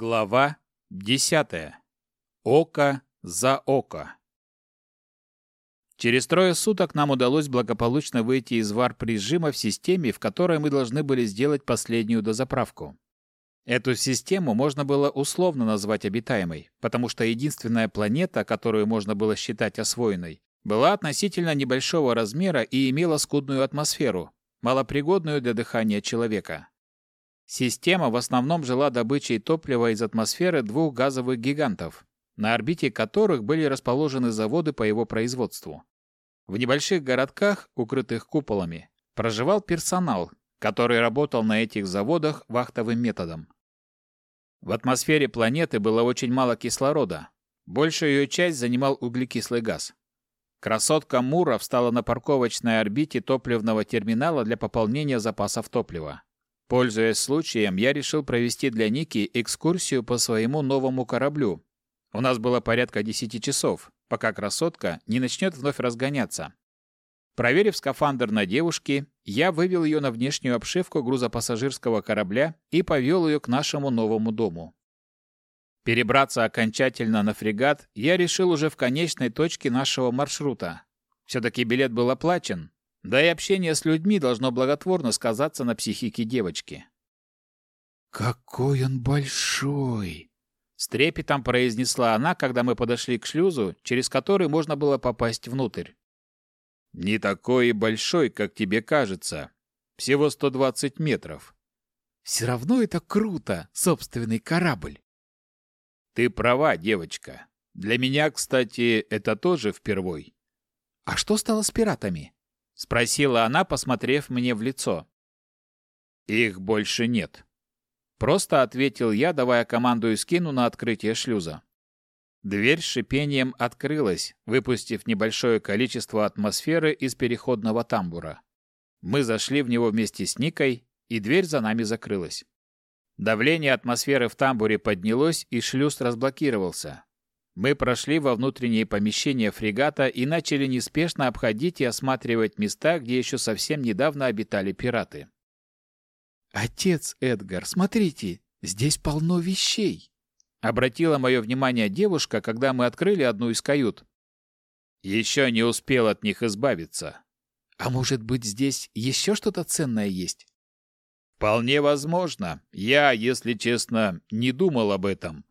Глава 10. Око за око. Через трое суток нам удалось благополучно выйти из варп-режима в системе, в которой мы должны были сделать последнюю дозаправку. Эту систему можно было условно назвать обитаемой, потому что единственная планета, которую можно было считать освоенной, была относительно небольшого размера и имела скудную атмосферу, малопригодную для дыхания человека. Система в основном жила добычей топлива из атмосферы двух газовых гигантов, на орбите которых были расположены заводы по его производству. В небольших городках, укрытых куполами, проживал персонал, который работал на этих заводах вахтовым методом. В атмосфере планеты было очень мало кислорода. Большую ее часть занимал углекислый газ. Красотка Мура встала на парковочной орбите топливного терминала для пополнения запасов топлива. Пользуясь случаем, я решил провести для Ники экскурсию по своему новому кораблю. У нас было порядка 10 часов, пока красотка не начнет вновь разгоняться. Проверив скафандр на девушке, я вывел ее на внешнюю обшивку грузопассажирского корабля и повел ее к нашему новому дому. Перебраться окончательно на фрегат я решил уже в конечной точке нашего маршрута. Все-таки билет был оплачен, да и общение с людьми должно благотворно сказаться на психике девочки. «Какой он большой!» С трепетом произнесла она, когда мы подошли к шлюзу, через который можно было попасть внутрь. «Не такой и большой, как тебе кажется. Всего 120 метров». «Все равно это круто, собственный корабль». «Ты права, девочка. Для меня, кстати, это тоже впервой». «А что стало с пиратами?» — спросила она, посмотрев мне в лицо. «Их больше нет», — просто ответил я, давая команду Искину на открытие шлюза. Дверь с шипением открылась, выпустив небольшое количество атмосферы из переходного тамбура. Мы зашли в него вместе с Никой, и дверь за нами закрылась. Давление атмосферы в тамбуре поднялось, и шлюз разблокировался. Мы прошли во внутренние помещения фрегата и начали неспешно обходить и осматривать места, где еще совсем недавно обитали пираты. «Отец Эдгар, смотрите, здесь полно вещей!» Обратила мое внимание девушка, когда мы открыли одну из кают. Еще не успел от них избавиться. «А может быть, здесь еще что-то ценное есть?» «Вполне возможно. Я, если честно, не думал об этом.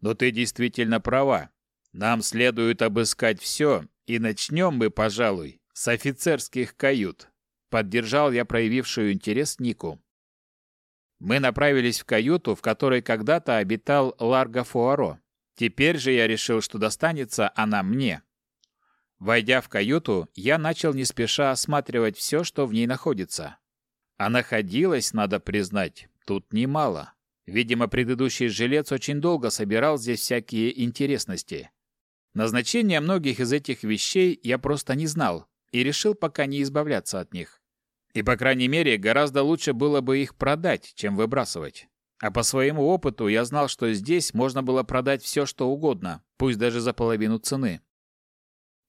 Но ты действительно права. Нам следует обыскать все, и начнем мы, пожалуй, с офицерских кают. Поддержал я проявившую интерес Нику. Мы направились в каюту, в которой когда-то обитал Ларго Фуаро. Теперь же я решил, что достанется она мне. Войдя в каюту, я начал не спеша осматривать все, что в ней находится. А находилось, надо признать, тут немало. Видимо, предыдущий жилец очень долго собирал здесь всякие интересности. Назначение многих из этих вещей я просто не знал и решил пока не избавляться от них. И, по крайней мере, гораздо лучше было бы их продать, чем выбрасывать. А по своему опыту я знал, что здесь можно было продать все, что угодно, пусть даже за половину цены.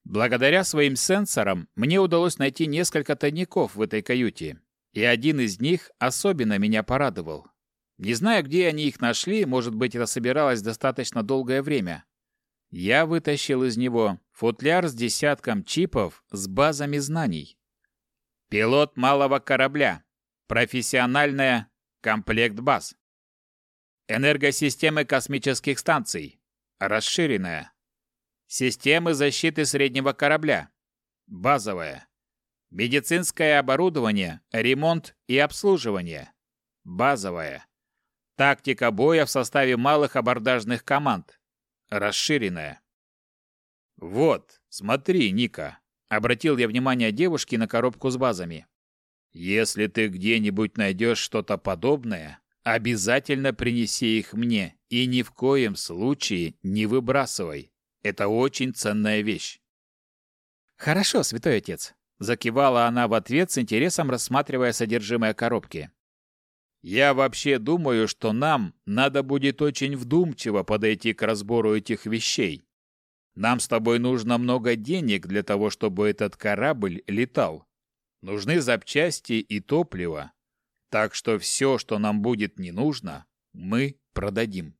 Благодаря своим сенсорам мне удалось найти несколько тайников в этой каюте, и один из них особенно меня порадовал. Не знаю, где они их нашли, может быть, это собиралось достаточно долгое время. Я вытащил из него футляр с десятком чипов с базами знаний. Пилот малого корабля. Профессиональная. Комплект баз. Энергосистемы космических станций. Расширенная. Системы защиты среднего корабля. Базовая. Медицинское оборудование, ремонт и обслуживание. Базовая. Тактика боя в составе малых абордажных команд. Расширенная. «Вот, смотри, Ника», — обратил я внимание девушки на коробку с базами. «Если ты где-нибудь найдешь что-то подобное, обязательно принеси их мне и ни в коем случае не выбрасывай. Это очень ценная вещь». «Хорошо, святой отец», — закивала она в ответ с интересом рассматривая содержимое коробки. Я вообще думаю, что нам надо будет очень вдумчиво подойти к разбору этих вещей. Нам с тобой нужно много денег для того, чтобы этот корабль летал. Нужны запчасти и топливо. Так что все, что нам будет не нужно, мы продадим.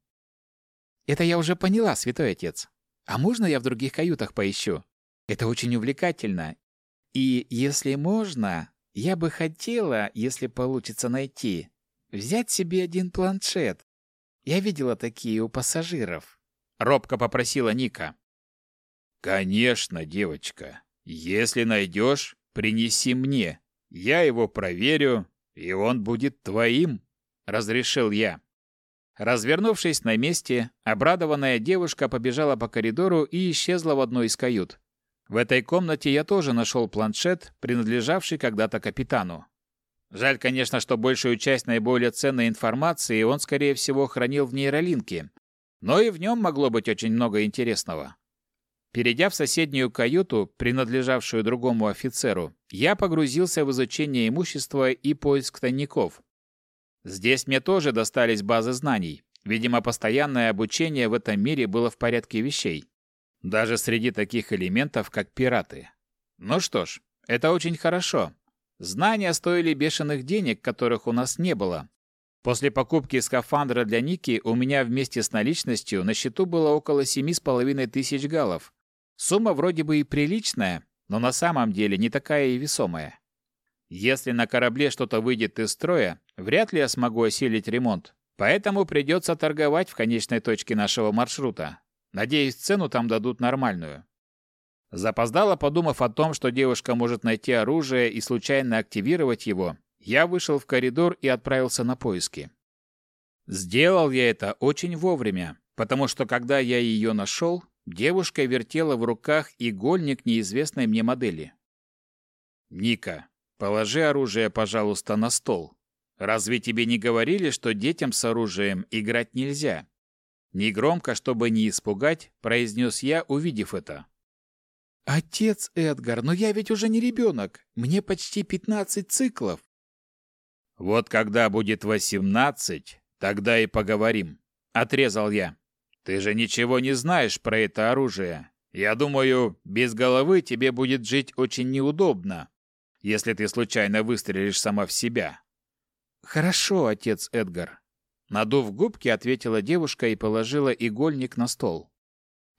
Это я уже поняла, святой отец. А можно я в других каютах поищу? Это очень увлекательно. И если можно, я бы хотела, если получится найти, взять себе один планшет. Я видела такие у пассажиров. Робко попросила Ника. Конечно, девочка. Если найдешь, принеси мне. Я его проверю, и он будет твоим, разрешил я. Развернувшись на месте, обрадованная девушка побежала по коридору и исчезла в одной из кают. В этой комнате я тоже нашел планшет, принадлежавший когда-то капитану. Жаль, конечно, что большую часть наиболее ценной информации он, скорее всего, хранил в нейролинке, но и в нем могло быть очень много интересного. Перейдя в соседнюю каюту, принадлежавшую другому офицеру, я погрузился в изучение имущества и поиск тайников. Здесь мне тоже достались базы знаний. Видимо, постоянное обучение в этом мире было в порядке вещей. Даже среди таких элементов, как пираты. Ну что ж, это очень хорошо. Знания стоили бешеных денег, которых у нас не было. После покупки скафандра для Ники у меня вместе с наличностью на счету было около семи с половиной тысяч галлов. Сумма вроде бы и приличная, но на самом деле не такая и весомая. Если на корабле что-то выйдет из строя, вряд ли я смогу осилить ремонт. Поэтому придется торговать в конечной точке нашего маршрута. Надеюсь, цену там дадут нормальную. Запоздало подумав о том, что девушка может найти оружие и случайно активировать его, я вышел в коридор и отправился на поиски. Сделал я это очень вовремя, потому что когда я ее нашел, девушка вертела в руках игольник неизвестной мне модели. «Ника, Положи оружие, пожалуйста, на стол. Разве тебе не говорили, что детям с оружием играть нельзя? Негромко, чтобы не испугать, произнес я, увидев это. Отец Эдгар, но я ведь уже не ребенок. Мне почти пятнадцать циклов. Вот когда будет восемнадцать, тогда и поговорим, отрезал я. Ты же ничего не знаешь про это оружие. Я думаю, без головы тебе будет жить очень неудобно если ты случайно выстрелишь сама в себя. Хорошо, отец Эдгар. Надув губки, ответила девушка и положила игольник на стол.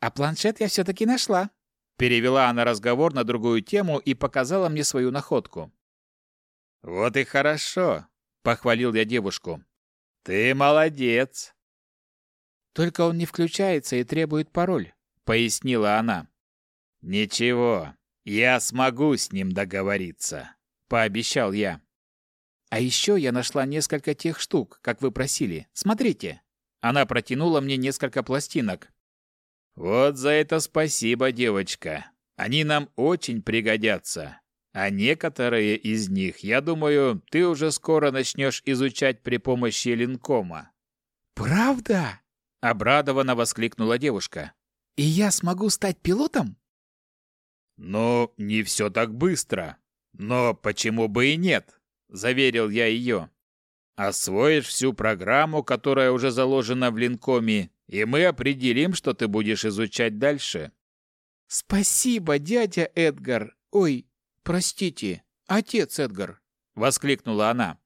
А планшет я все-таки нашла. Перевела она разговор на другую тему и показала мне свою находку. Вот и хорошо, похвалил я девушку. Ты молодец. Только он не включается и требует пароль, пояснила она. Ничего, «Я смогу с ним договориться», — пообещал я. «А еще я нашла несколько тех штук, как вы просили. Смотрите». Она протянула мне несколько пластинок. «Вот за это спасибо, девочка. Они нам очень пригодятся. А некоторые из них, я думаю, ты уже скоро начнешь изучать при помощи линкома». «Правда?» — обрадованно воскликнула девушка. «И я смогу стать пилотом?» «Ну, не все так быстро. Но почему бы и нет?» – заверил я ее. «Освоишь всю программу, которая уже заложена в линкоме, и мы определим, что ты будешь изучать дальше». «Спасибо, дядя Эдгар! Ой, простите, отец Эдгар!» – воскликнула она.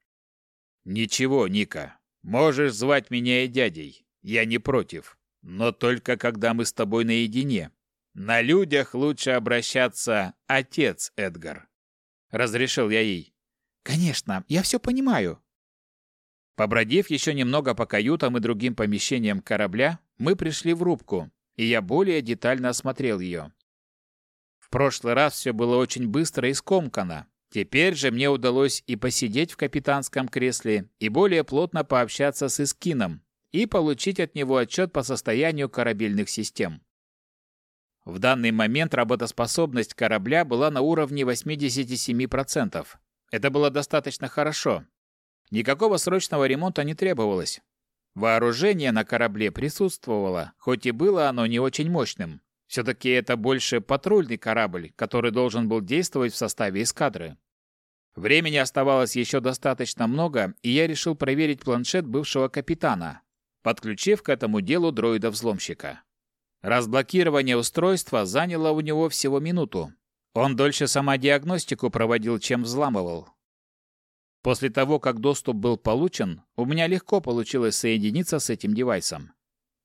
«Ничего, Ника, можешь звать меня и дядей, я не против, но только когда мы с тобой наедине. На людях лучше обращаться отец Эдгар. Разрешил я ей. Конечно, я все понимаю. Побродив еще немного по каютам и другим помещениям корабля, мы пришли в рубку, и я более детально осмотрел ее. В прошлый раз все было очень быстро и скомкано. Теперь же мне удалось и посидеть в капитанском кресле, и более плотно пообщаться с Искином, и получить от него отчет по состоянию корабельных систем. В данный момент работоспособность корабля была на уровне 87%. Это было достаточно хорошо. Никакого срочного ремонта не требовалось. Вооружение на корабле присутствовало, хоть и было оно не очень мощным. Все-таки это больше патрульный корабль, который должен был действовать в составе эскадры. Времени оставалось еще достаточно много, и я решил проверить планшет бывшего капитана, подключив к этому делу дроида-взломщика. Разблокирование устройства заняло у него всего минуту. Он дольше самодиагностику проводил, чем взламывал. После того, как доступ был получен, у меня легко получилось соединиться с этим девайсом.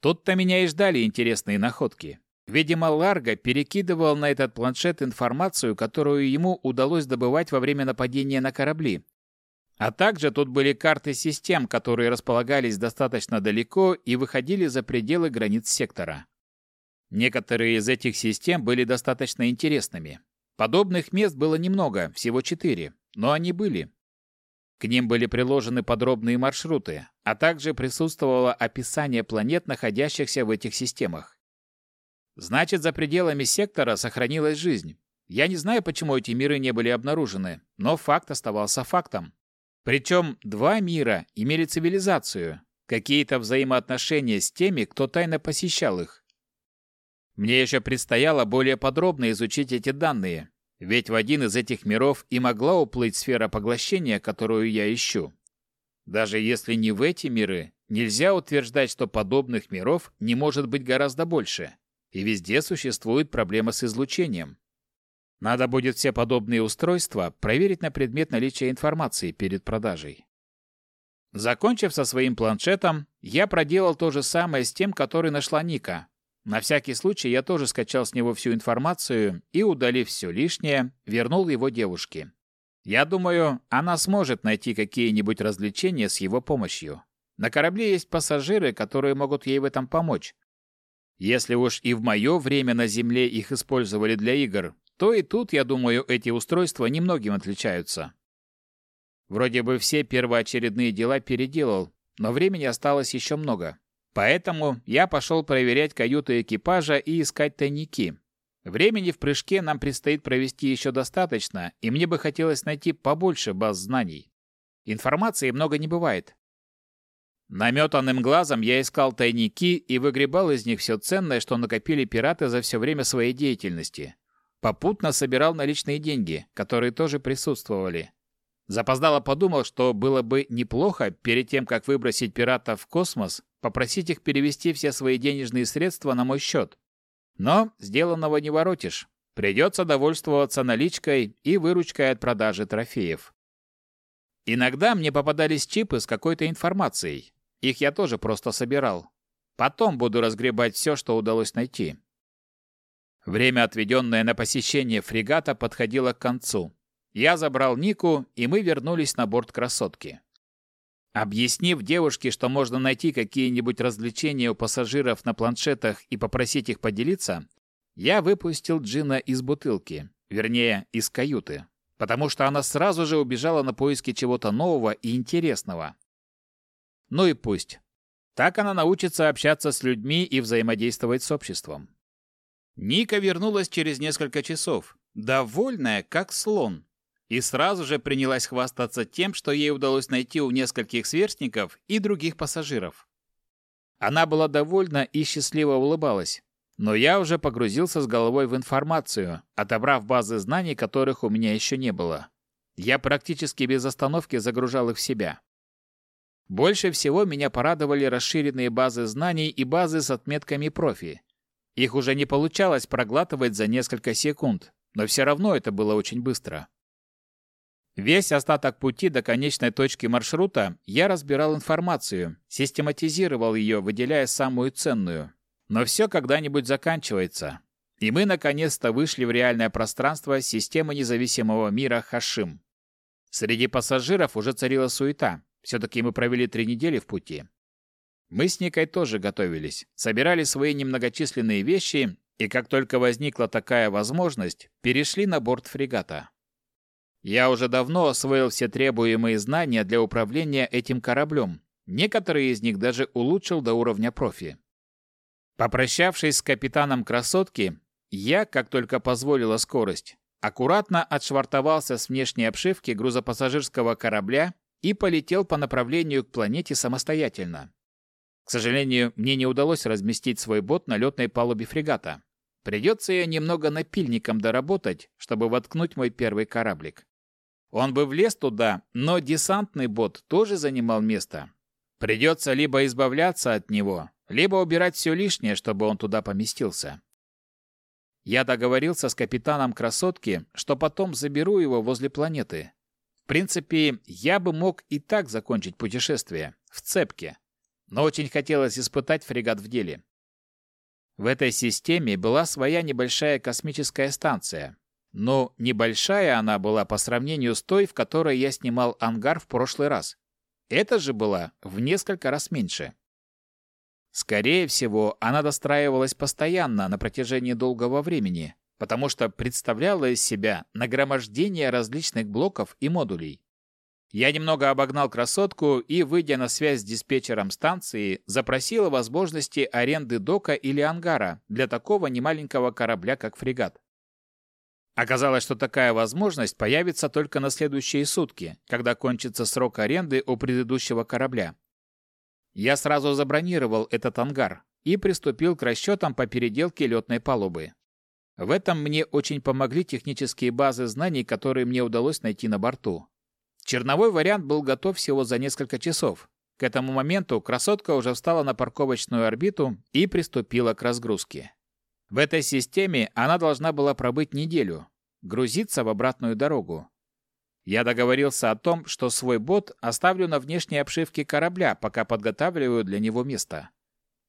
Тут-то меня и ждали интересные находки. Видимо, Ларго перекидывал на этот планшет информацию, которую ему удалось добывать во время нападения на корабли. А также тут были карты систем, которые располагались достаточно далеко и выходили за пределы границ сектора. Некоторые из этих систем были достаточно интересными. Подобных мест было немного, всего четыре, но они были. К ним были приложены подробные маршруты, а также присутствовало описание планет, находящихся в этих системах. Значит, за пределами сектора сохранилась жизнь. Я не знаю, почему эти миры не были обнаружены, но факт оставался фактом. Причем два мира имели цивилизацию, какие-то взаимоотношения с теми, кто тайно посещал их. Мне еще предстояло более подробно изучить эти данные, ведь в один из этих миров и могла уплыть сфера поглощения, которую я ищу. Даже если не в эти миры, нельзя утверждать, что подобных миров не может быть гораздо больше и везде существует проблема с излучением. Надо будет все подобные устройства проверить на предмет наличия информации перед продажей. Закончив со своим планшетом, я проделал то же самое с тем, который нашла Ника. На всякий случай я тоже скачал с него всю информацию и, удалив все лишнее, вернул его девушке. Я думаю, она сможет найти какие-нибудь развлечения с его помощью. На корабле есть пассажиры, которые могут ей в этом помочь. Если уж и в мое время на Земле их использовали для игр, то и тут, я думаю, эти устройства немногим отличаются. Вроде бы все первоочередные дела переделал, но времени осталось еще много. Поэтому я пошел проверять каюты экипажа и искать тайники. Времени в прыжке нам предстоит провести еще достаточно, и мне бы хотелось найти побольше баз знаний. Информации много не бывает, Наметанным глазом я искал тайники и выгребал из них все ценное, что накопили пираты за все время своей деятельности. Попутно собирал наличные деньги, которые тоже присутствовали. Запоздало подумал, что было бы неплохо, перед тем, как выбросить пиратов в космос, попросить их перевести все свои денежные средства на мой счет. Но сделанного не воротишь. Придется довольствоваться наличкой и выручкой от продажи трофеев. Иногда мне попадались чипы с какой-то информацией. Их я тоже просто собирал. Потом буду разгребать все, что удалось найти. Время, отведенное на посещение фрегата, подходило к концу. Я забрал Нику, и мы вернулись на борт красотки. Объяснив девушке, что можно найти какие-нибудь развлечения у пассажиров на планшетах и попросить их поделиться, я выпустил Джина из бутылки, вернее, из каюты потому что она сразу же убежала на поиски чего-то нового и интересного. Ну и пусть. Так она научится общаться с людьми и взаимодействовать с обществом. Ника вернулась через несколько часов, довольная, как слон, и сразу же принялась хвастаться тем, что ей удалось найти у нескольких сверстников и других пассажиров. Она была довольна и счастливо улыбалась, но я уже погрузился с головой в информацию, отобрав базы знаний, которых у меня еще не было. Я практически без остановки загружал их в себя. Больше всего меня порадовали расширенные базы знаний и базы с отметками профи. Их уже не получалось проглатывать за несколько секунд, но все равно это было очень быстро. Весь остаток пути до конечной точки маршрута я разбирал информацию, систематизировал ее, выделяя самую ценную, но все когда-нибудь заканчивается. И мы наконец-то вышли в реальное пространство системы независимого мира Хашим. Среди пассажиров уже царила суета. Все-таки мы провели три недели в пути. Мы с Никой тоже готовились, собирали свои немногочисленные вещи, и как только возникла такая возможность, перешли на борт фрегата. Я уже давно освоил все требуемые знания для управления этим кораблем. Некоторые из них даже улучшил до уровня профи. Попрощавшись с капитаном красотки, я, как только позволила скорость, аккуратно отшвартовался с внешней обшивки грузопассажирского корабля и полетел по направлению к планете самостоятельно. К сожалению, мне не удалось разместить свой бот на летной палубе фрегата. Придется я немного напильником доработать, чтобы воткнуть мой первый кораблик. Он бы влез туда, но десантный бот тоже занимал место. Придется либо избавляться от него, либо убирать все лишнее, чтобы он туда поместился. Я договорился с капитаном красотки, что потом заберу его возле планеты. В принципе, я бы мог и так закончить путешествие, в цепке. но очень хотелось испытать фрегат в деле. В этой системе была своя небольшая космическая станция, но небольшая она была по сравнению с той, в которой я снимал ангар в прошлый раз. Эта же была в несколько раз меньше. Скорее всего, она достраивалась постоянно на протяжении долгого времени, потому что представляла из себя нагромождение различных блоков и модулей. Я немного обогнал красотку и, выйдя на связь с диспетчером станции, запросил возможности аренды дока или ангара для такого немаленького корабля, как фрегат. Оказалось, что такая возможность появится только на следующие сутки, когда кончится срок аренды у предыдущего корабля. Я сразу забронировал этот ангар и приступил к расчетам по переделке летной палубы. В этом мне очень помогли технические базы знаний, которые мне удалось найти на борту. Черновой вариант был готов всего за несколько часов. К этому моменту красотка уже встала на парковочную орбиту и приступила к разгрузке. В этой системе она должна была пробыть неделю, грузиться в обратную дорогу. Я договорился о том, что свой бот оставлю на внешней обшивке корабля, пока подготавливаю для него место.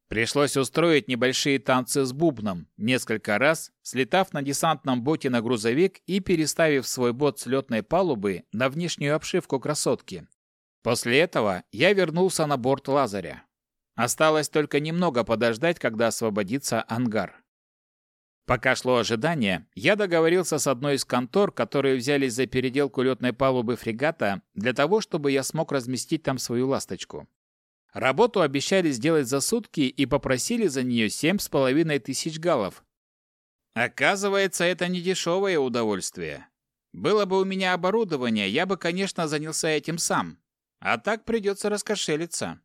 Пришлось устроить небольшие танцы с бубном, несколько раз, слетав на десантном боте на грузовик и переставив свой бот с летной палубы на внешнюю обшивку красотки. После этого я вернулся на борт Лазаря. Осталось только немного подождать, когда освободится ангар. Пока шло ожидание, я договорился с одной из контор, которые взялись за переделку летной палубы фрегата, для того, чтобы я смог разместить там свою ласточку. Работу обещали сделать за сутки и попросили за нее семь с половиной тысяч галлов. Оказывается, это не дешевое удовольствие. Было бы у меня оборудование, я бы, конечно, занялся этим сам. А так придется раскошелиться.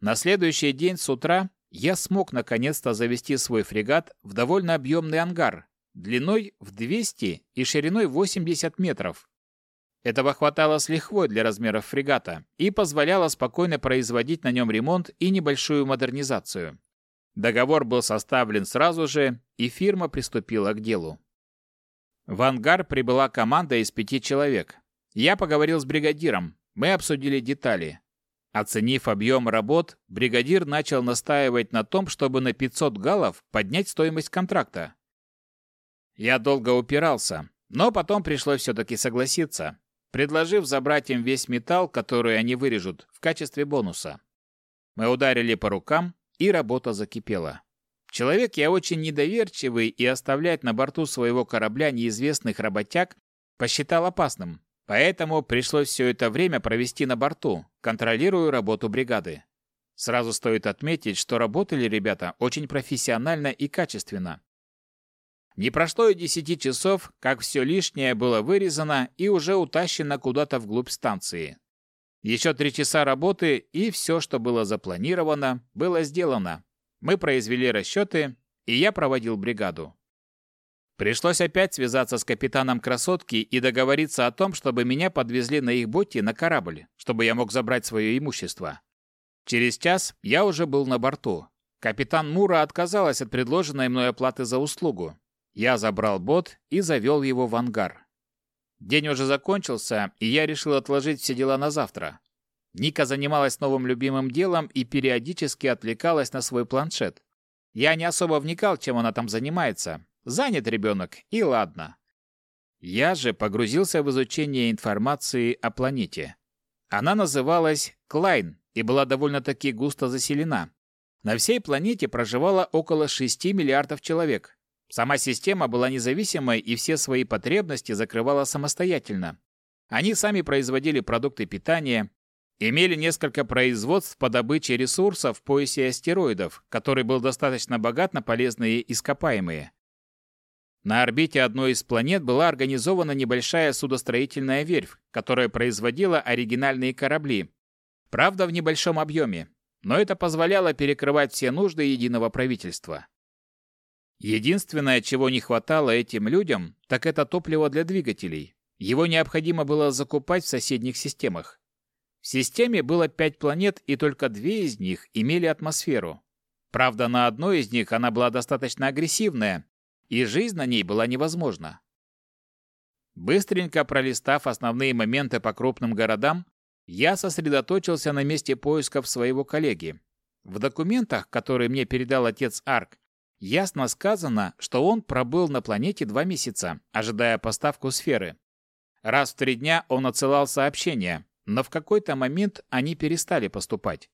На следующий день с утра я смог наконец-то завести свой фрегат в довольно объемный ангар, длиной в 200 и шириной 80 метров. Этого хватало с лихвой для размеров фрегата и позволяло спокойно производить на нем ремонт и небольшую модернизацию. Договор был составлен сразу же, и фирма приступила к делу. В ангар прибыла команда из пяти человек. Я поговорил с бригадиром, мы обсудили детали. Оценив объем работ, бригадир начал настаивать на том, чтобы на 500 галлов поднять стоимость контракта. Я долго упирался, но потом пришлось все-таки согласиться предложив забрать им весь металл, который они вырежут, в качестве бонуса. Мы ударили по рукам, и работа закипела. Человек я очень недоверчивый, и оставлять на борту своего корабля неизвестных работяг посчитал опасным. Поэтому пришлось все это время провести на борту, контролируя работу бригады. Сразу стоит отметить, что работали ребята очень профессионально и качественно. Не прошло и десяти часов, как все лишнее было вырезано и уже утащено куда-то вглубь станции. Еще три часа работы, и все, что было запланировано, было сделано. Мы произвели расчеты, и я проводил бригаду. Пришлось опять связаться с капитаном красотки и договориться о том, чтобы меня подвезли на их боте на корабль, чтобы я мог забрать свое имущество. Через час я уже был на борту. Капитан Мура отказалась от предложенной мной оплаты за услугу, я забрал бот и завел его в ангар. День уже закончился, и я решил отложить все дела на завтра. Ника занималась новым любимым делом и периодически отвлекалась на свой планшет. Я не особо вникал, чем она там занимается. Занят ребенок, и ладно. Я же погрузился в изучение информации о планете. Она называлась Клайн и была довольно-таки густо заселена. На всей планете проживало около 6 миллиардов человек. Сама система была независимой и все свои потребности закрывала самостоятельно. Они сами производили продукты питания, имели несколько производств по добыче ресурсов в поясе астероидов, который был достаточно богат на полезные ископаемые. На орбите одной из планет была организована небольшая судостроительная верфь, которая производила оригинальные корабли. Правда, в небольшом объеме, но это позволяло перекрывать все нужды единого правительства. Единственное, чего не хватало этим людям, так это топливо для двигателей. Его необходимо было закупать в соседних системах. В системе было пять планет, и только две из них имели атмосферу. Правда, на одной из них она была достаточно агрессивная, и жизнь на ней была невозможна. Быстренько пролистав основные моменты по крупным городам, я сосредоточился на месте поисков своего коллеги. В документах, которые мне передал отец Арк, ясно сказано, что он пробыл на планете два месяца, ожидая поставку сферы. Раз в три дня он отсылал сообщения, но в какой-то момент они перестали поступать.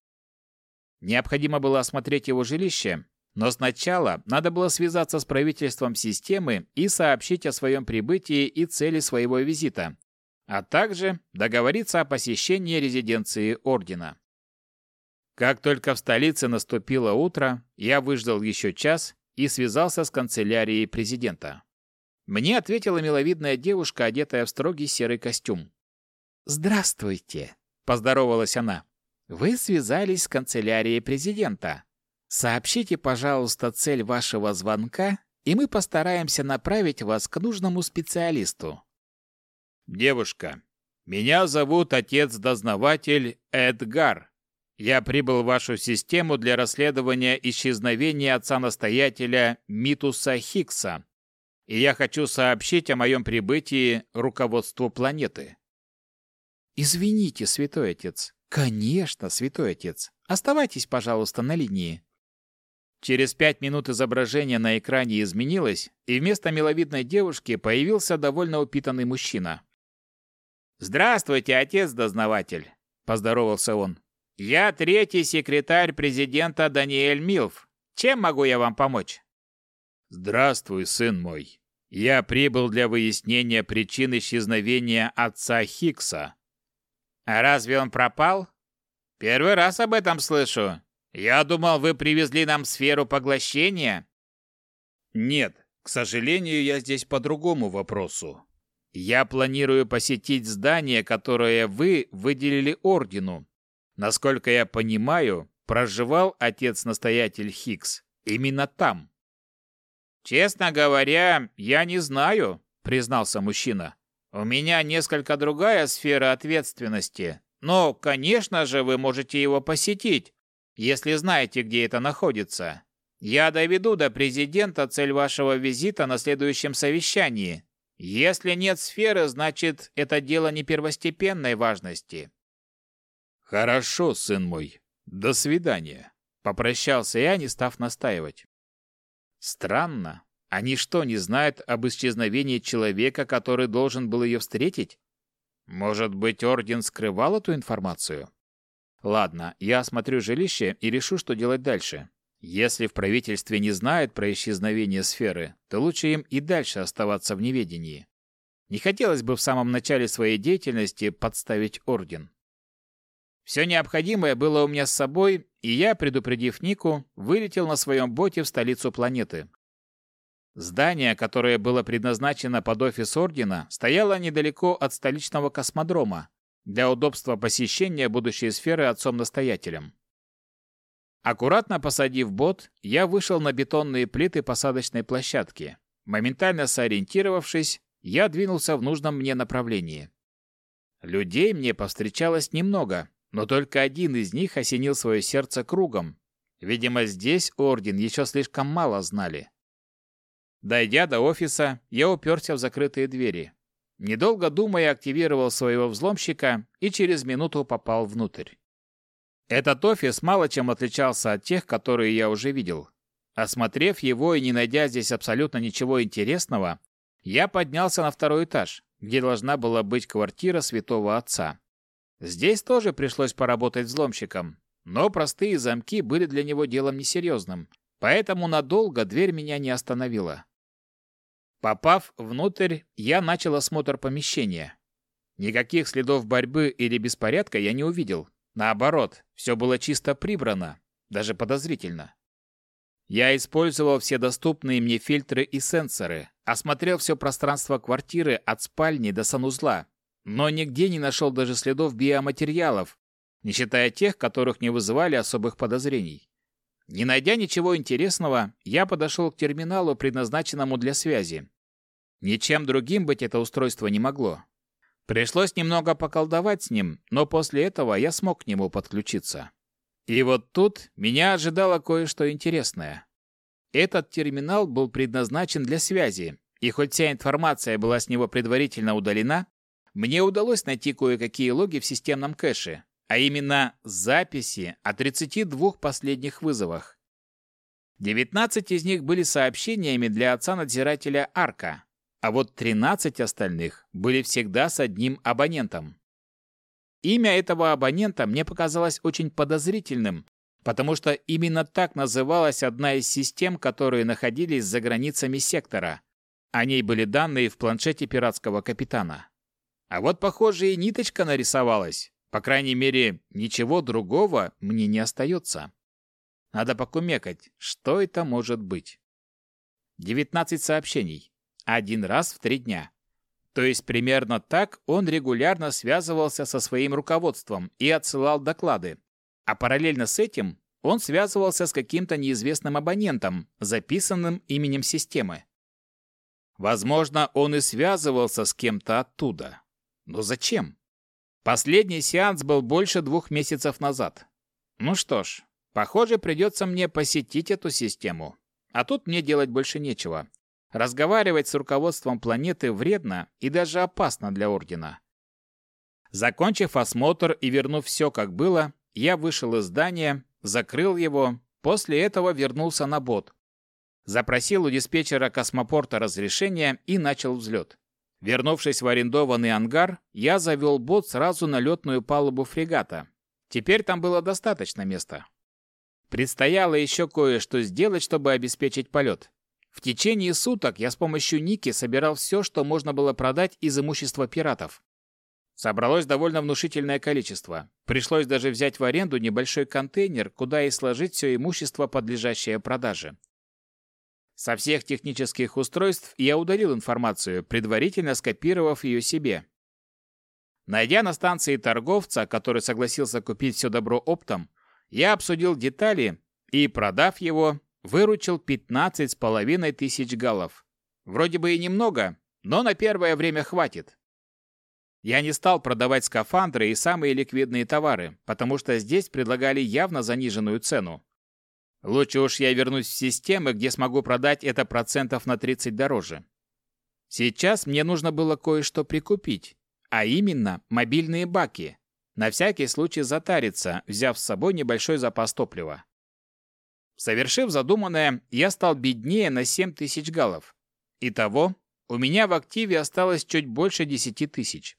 Необходимо было осмотреть его жилище, но сначала надо было связаться с правительством системы и сообщить о своем прибытии и цели своего визита, а также договориться о посещении резиденции Ордена. Как только в столице наступило утро, я выждал еще час и связался с канцелярией президента. Мне ответила миловидная девушка, одетая в строгий серый костюм. «Здравствуйте», – поздоровалась она. «Вы связались с канцелярией президента. Сообщите, пожалуйста, цель вашего звонка, и мы постараемся направить вас к нужному специалисту». «Девушка, меня зовут отец-дознаватель Эдгар. Я прибыл в вашу систему для расследования исчезновения отца-настоятеля Митуса Хикса, и я хочу сообщить о моем прибытии руководству планеты». «Извините, святой отец». «Конечно, святой отец. Оставайтесь, пожалуйста, на линии». Через пять минут изображение на экране изменилось, и вместо миловидной девушки появился довольно упитанный мужчина. «Здравствуйте, отец-дознаватель!» – поздоровался он. «Я третий секретарь президента Даниэль Милф. Чем могу я вам помочь?» «Здравствуй, сын мой. Я прибыл для выяснения причин исчезновения отца Хикса». «А разве он пропал?» «Первый раз об этом слышу. Я думал, вы привезли нам сферу поглощения». «Нет, к сожалению, я здесь по другому вопросу. Я планирую посетить здание, которое вы выделили ордену. Насколько я понимаю, проживал отец-настоятель Хикс именно там». «Честно говоря, я не знаю», — признался мужчина. У меня несколько другая сфера ответственности. Но, конечно же, вы можете его посетить, если знаете, где это находится. Я доведу до президента цель вашего визита на следующем совещании. Если нет сферы, значит, это дело не первостепенной важности. Хорошо, сын мой. До свидания. Попрощался я, не став настаивать. Странно, они что, не знают об исчезновении человека, который должен был ее встретить? Может быть, Орден скрывал эту информацию? Ладно, я осмотрю жилище и решу, что делать дальше. Если в правительстве не знают про исчезновение сферы, то лучше им и дальше оставаться в неведении. Не хотелось бы в самом начале своей деятельности подставить Орден. Все необходимое было у меня с собой, и я, предупредив Нику, вылетел на своем боте в столицу планеты, Здание, которое было предназначено под офис Ордена, стояло недалеко от столичного космодрома для удобства посещения будущей сферы отцом-настоятелем. Аккуратно посадив бот, я вышел на бетонные плиты посадочной площадки. Моментально сориентировавшись, я двинулся в нужном мне направлении. Людей мне повстречалось немного, но только один из них осенил свое сердце кругом. Видимо, здесь Орден еще слишком мало знали. Дойдя до офиса, я уперся в закрытые двери. Недолго думая, активировал своего взломщика и через минуту попал внутрь. Этот офис мало чем отличался от тех, которые я уже видел. Осмотрев его и не найдя здесь абсолютно ничего интересного, я поднялся на второй этаж, где должна была быть квартира святого отца. Здесь тоже пришлось поработать взломщиком, но простые замки были для него делом несерьезным, поэтому надолго дверь меня не остановила. Попав внутрь, я начал осмотр помещения. Никаких следов борьбы или беспорядка я не увидел. Наоборот, все было чисто прибрано, даже подозрительно. Я использовал все доступные мне фильтры и сенсоры, осмотрел все пространство квартиры от спальни до санузла, но нигде не нашел даже следов биоматериалов, не считая тех, которых не вызывали особых подозрений. Не найдя ничего интересного, я подошел к терминалу, предназначенному для связи. Ничем другим быть это устройство не могло. Пришлось немного поколдовать с ним, но после этого я смог к нему подключиться. И вот тут меня ожидало кое-что интересное. Этот терминал был предназначен для связи, и хоть вся информация была с него предварительно удалена, мне удалось найти кое-какие логи в системном кэше, а именно записи о 32 последних вызовах. 19 из них были сообщениями для отца-надзирателя Арка, а вот 13 остальных были всегда с одним абонентом. Имя этого абонента мне показалось очень подозрительным, потому что именно так называлась одна из систем, которые находились за границами сектора. О ней были данные в планшете пиратского капитана. А вот, похоже, и ниточка нарисовалась. По крайней мере, ничего другого мне не остается. Надо покумекать, что это может быть. 19 сообщений. Один раз в три дня. То есть примерно так он регулярно связывался со своим руководством и отсылал доклады. А параллельно с этим он связывался с каким-то неизвестным абонентом, записанным именем системы. Возможно, он и связывался с кем-то оттуда. Но зачем? Последний сеанс был больше двух месяцев назад. Ну что ж, похоже, придется мне посетить эту систему. А тут мне делать больше нечего. Разговаривать с руководством планеты вредно и даже опасно для Ордена. Закончив осмотр и вернув все как было, я вышел из здания, закрыл его, после этого вернулся на бот. Запросил у диспетчера космопорта разрешение и начал взлет. Вернувшись в арендованный ангар, я завел бот сразу на летную палубу фрегата. Теперь там было достаточно места. Предстояло еще кое-что сделать, чтобы обеспечить полет. В течение суток я с помощью Ники собирал все, что можно было продать из имущества пиратов. Собралось довольно внушительное количество. Пришлось даже взять в аренду небольшой контейнер, куда и сложить все имущество, подлежащее продаже. Со всех технических устройств я удалил информацию, предварительно скопировав ее себе. Найдя на станции торговца, который согласился купить все добро оптом, я обсудил детали и, продав его, выручил 15 с половиной тысяч галлов. Вроде бы и немного, но на первое время хватит. Я не стал продавать скафандры и самые ликвидные товары, потому что здесь предлагали явно заниженную цену. Лучше уж я вернусь в системы, где смогу продать это процентов на 30 дороже. Сейчас мне нужно было кое-что прикупить, а именно мобильные баки. На всякий случай затариться, взяв с собой небольшой запас топлива. Совершив задуманное, я стал беднее на 7 тысяч галлов. Итого, у меня в активе осталось чуть больше 10 тысяч.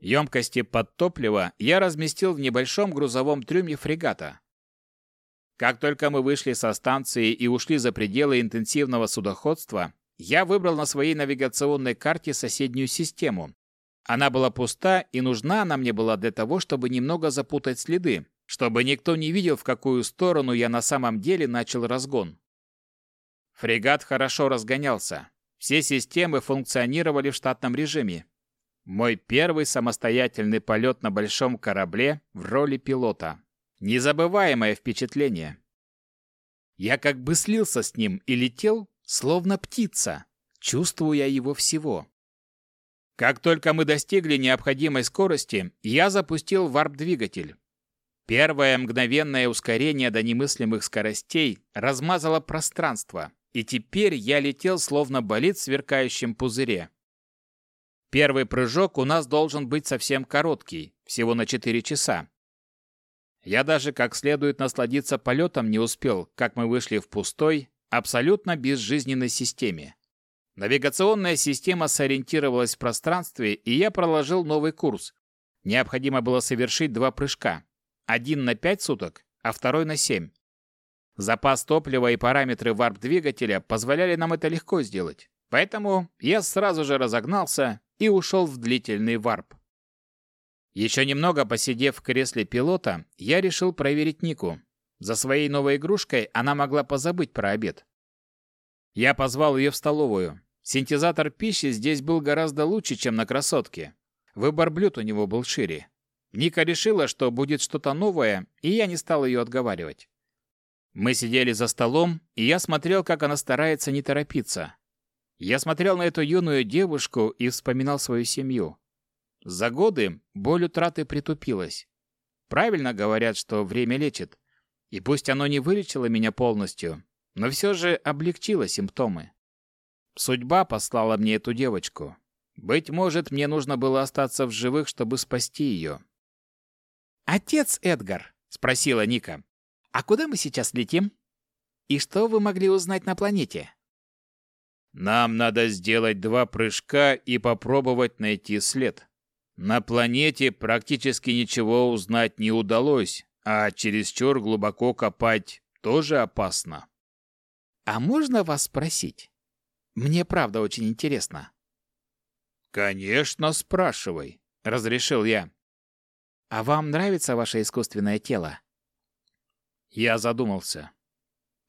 Емкости под топливо я разместил в небольшом грузовом трюме фрегата. Как только мы вышли со станции и ушли за пределы интенсивного судоходства, я выбрал на своей навигационной карте соседнюю систему. Она была пуста, и нужна она мне была для того, чтобы немного запутать следы, чтобы никто не видел, в какую сторону я на самом деле начал разгон. Фрегат хорошо разгонялся. Все системы функционировали в штатном режиме. Мой первый самостоятельный полет на большом корабле в роли пилота. Незабываемое впечатление. Я как бы слился с ним и летел, словно птица, чувствуя его всего. Как только мы достигли необходимой скорости, я запустил варп-двигатель. Первое мгновенное ускорение до немыслимых скоростей размазало пространство, и теперь я летел словно болид в сверкающем пузыре. Первый прыжок у нас должен быть совсем короткий, всего на 4 часа. Я даже как следует насладиться полетом не успел, как мы вышли в пустой, абсолютно безжизненной системе. Навигационная система сориентировалась в пространстве, и я проложил новый курс. Необходимо было совершить два прыжка. Один на пять суток, а второй на семь. Запас топлива и параметры варп-двигателя позволяли нам это легко сделать. Поэтому я сразу же разогнался и ушел в длительный варп. Еще немного посидев в кресле пилота, я решил проверить Нику. За своей новой игрушкой она могла позабыть про обед. Я позвал ее в столовую. Синтезатор пищи здесь был гораздо лучше, чем на красотке. Выбор блюд у него был шире. Ника решила, что будет что-то новое, и я не стал ее отговаривать. Мы сидели за столом, и я смотрел, как она старается не торопиться. Я смотрел на эту юную девушку и вспоминал свою семью. За годы боль утраты притупилась. Правильно говорят, что время лечит. И пусть оно не вылечило меня полностью, но все же облегчило симптомы. Судьба послала мне эту девочку. Быть может, мне нужно было остаться в живых, чтобы спасти ее. «Отец Эдгар», — спросила Ника, — «а куда мы сейчас летим? И что вы могли узнать на планете?» «Нам надо сделать два прыжка и попробовать найти след. На планете практически ничего узнать не удалось, а чересчур глубоко копать тоже опасно». «А можно вас спросить? Мне правда очень интересно». «Конечно, спрашивай», — разрешил я. «А вам нравится ваше искусственное тело?» Я задумался.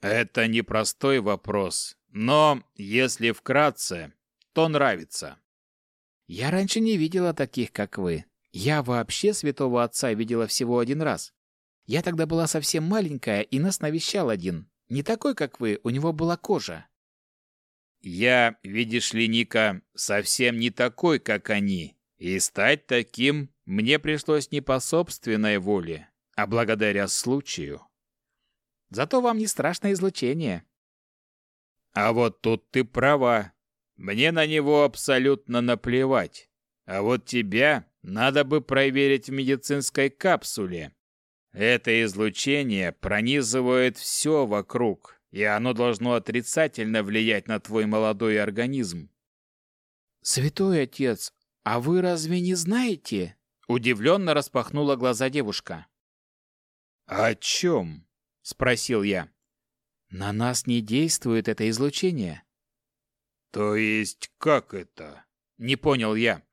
Это непростой вопрос, но, если вкратце, то нравится. Я раньше не видела таких, как вы. Я вообще святого отца видела всего один раз. Я тогда была совсем маленькая, и нас навещал один. Не такой, как вы, у него была кожа. Я, видишь ли, Ника, совсем не такой, как они. И стать таким мне пришлось не по собственной воле, а благодаря случаю. Зато вам не страшно излучение. А вот тут ты права. Мне на него абсолютно наплевать. А вот тебя надо бы проверить в медицинской капсуле. Это излучение пронизывает все вокруг, и оно должно отрицательно влиять на твой молодой организм. Святой отец, а вы разве не знаете? Удивленно распахнула глаза девушка. О чем? Спросил я. На нас не действует это излучение. То есть как это? Не понял я.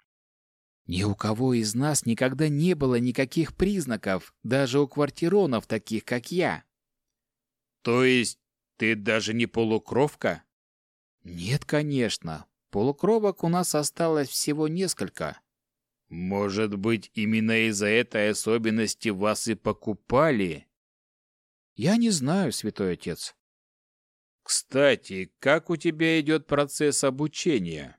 Ни у кого из нас никогда не было никаких признаков, даже у квартиронов, таких как я. То есть ты даже не полукровка? Нет, конечно. Полукровок у нас осталось всего несколько. Может быть, именно из-за этой особенности вас и покупали? Я не знаю, святой отец. Кстати, как у тебя идет процесс обучения?